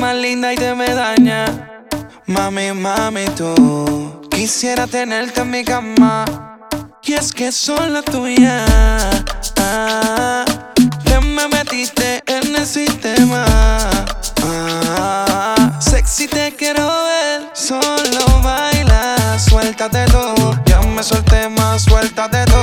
más linda y te me daña. Mami, mami, tú. Quisiera tenerte en mi cama. Y es que son la tuya. Ah, me metiste en el sistema. Ah, sexy te quiero ver. Solo baila, suéltate todo. Ya me solté más, suéltate todo.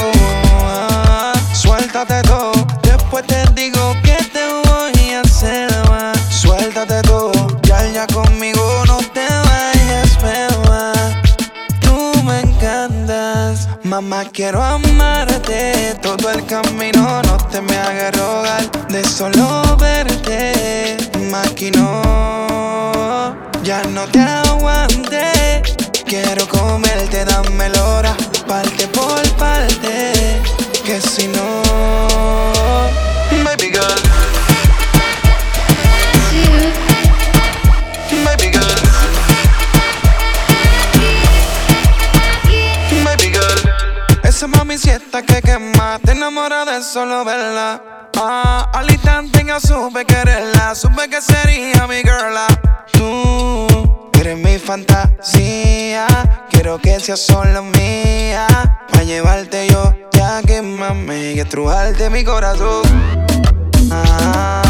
Mamá quiero amarte. Todo el camino, no te me hagas rogar de solo verte, maquino, ya no te esa mami siesta que quema, te enamora de solo verla. Ah, al instante ya supe quererla, supe que sería mi girla. Tú eres mi fantasía, quiero que seas solo mía. Pa' llevarte yo, ya que mami, y estrujarte mi corazón. Ah,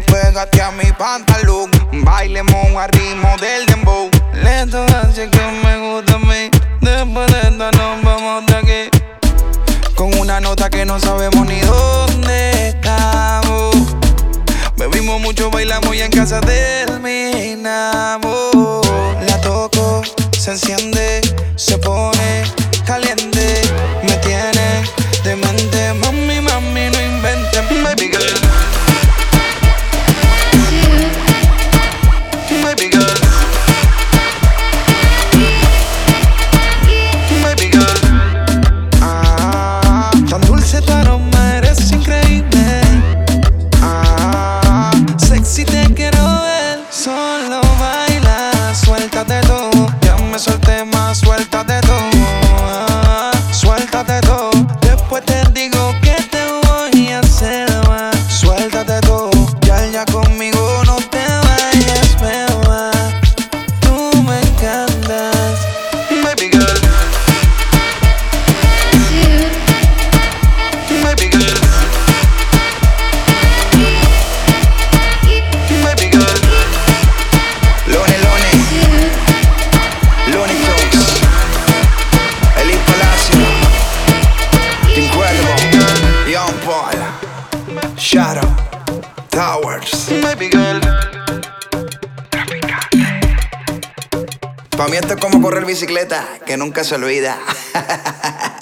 y pégate a mi pantalón. Bailemos a ritmo del dembow. Lento así que me gusta a mí. Después de esta nos vamos de aquí. Con una nota que no sabemos ni dónde estamos. Bebimos mucho, bailamos y en casa terminamos. La toco, se enciende, se pone Shadow. Towers. Baby girl. Pa' mí esto es como correr bicicleta, que nunca se olvida.